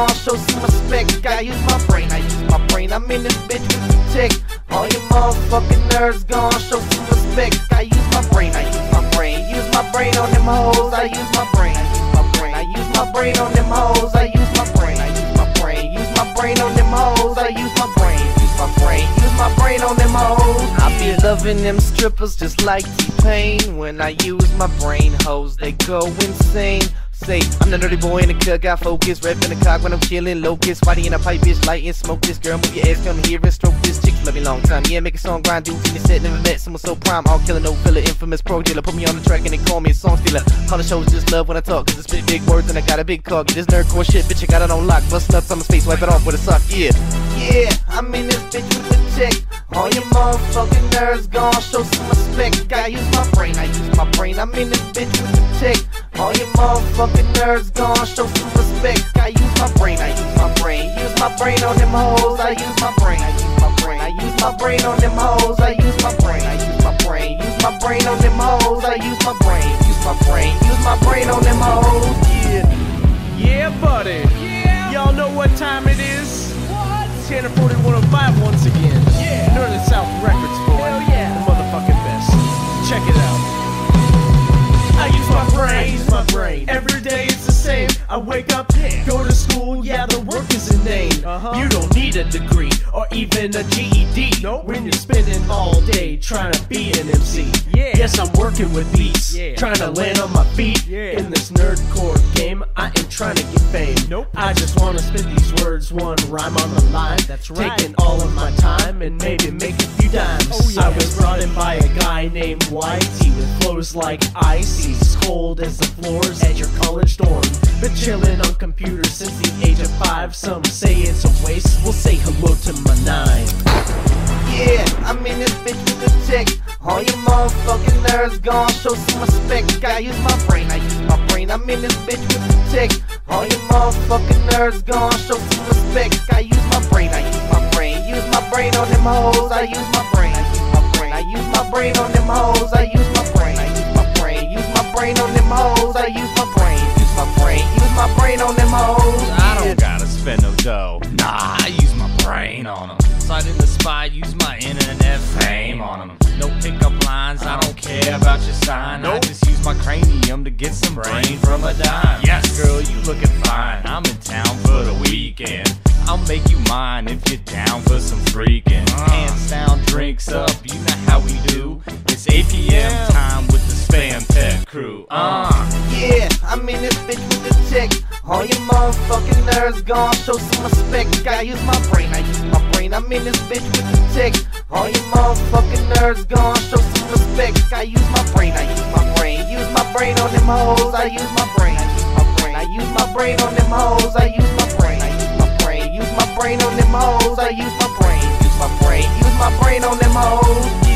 gone, show some respect. I use my brain, I use my brain. I'm in this bitch with the tech. All you motherfucking nerds gone, show some respect. I use my brain, I use my brain. Use my brain on them hoes, I use my brain, I use my brain. I use my brain on them hoes, I use my brain, I use my brain. Use my brain on them hoes, I use my brain, use my brain. Use my brain on them hoes. I be loving them strippers just like T-Pain. When I use my brain, hoes they go insane. Say, I'm the nerdy boy in the cut, got focus, rep in the cock when I'm chillin', locust, body in a pipe, bitch, light and smoke this. Girl, move your ass, come here and stroke this chick, love me long time, yeah, make a song, grind, dudes in the set, never met someone so prime, all killer, no filler, infamous pro dealer, put me on the track and they call me a song stealer, all the shows just love when I talk, cause I spit big words and I got a big cock, this nerdcore shit, bitch, I got it on lock, bust nuts on my face, wipe it off with a sock, yeah. Yeah, I'm in this bitch with the tech, all your motherfucking nerds gone, show some respect, I use my brain, I use my brain, I'm in this bitch with the tech, all your motherfucking nerds gone, show some respect. I use my brain, I use my brain. Use my brain on them hoes, I use my brain, I use my brain. I use my brain on them hoes, I use my brain, I use my brain. Use my brain on them hoes, I use my brain. Use my brain, use my brain on them hoes. Yeah. Yeah, buddy. Yeah. Y'all know what time it is? What? 10 or 40, 105 once again. Yeah. Northern brain, use my brain. Every day it's the same. I wake up, go to school, yeah, the work is inane. Uh-huh. You don't need a degree or even a GED. Nope. When you're spending all day trying to be an MC. Yeah. Yes, I'm working with beats. Yeah. Trying to land on my feet. Yeah. In this nerdcore game, trying to get fame. Nope. I just wanna spit these words, one rhyme on the line. That's right. Taking all of my time and maybe make a few dimes. Oh, yeah. I was brought in by a guy named Whitey with flows like icy, cold as the floors at your college dorm. Been chilling on computers since the age of five. Some say it's a waste. We'll say hello to my nine. Yeah, I'm in this bitch with the tech. All your motherfucking nerds gone, show some respect. I use my brain, I use my brain. I'm in this bitch with the tech. All your motherfucking nerds gone, show some respect. I use my brain, I use my brain. Use my brain on them hoes, I use my brain, I use my brain. I use my brain on them hoes, I use my brain, I use my brain. Use my brain on them hoes, I use my brain. Use my brain, use my brain on them hoes. I don't gotta spend no dough. Nah, I use my brain on them. Slide in the spy, use my internet fame on them. No care about your sign. I just use my cranium to get some brain from a dime. Yes, girl, you looking fine. I'm in town for the weekend. I'll make you mine if you're down for some freaking. Hands down, drinks up, you know how we do. It's 8 p.m. time with the Spamtec crew. Uh. Yeah, I'm in this bitch with the tech. All your motherfucking nerves gone, show some respect. I use my brain, I use my brain. I'm in this bitch with the tech. All your motherfucking nerds gone, show some respect. I use my brain, I use my brain. Use my brain on them hoes, I use my brain, I use my brain. I use my brain on them hoes, I use my brain, I use my brain. Use my brain on them hoes, I use my brain. Use my brain, use my brain on them hoes.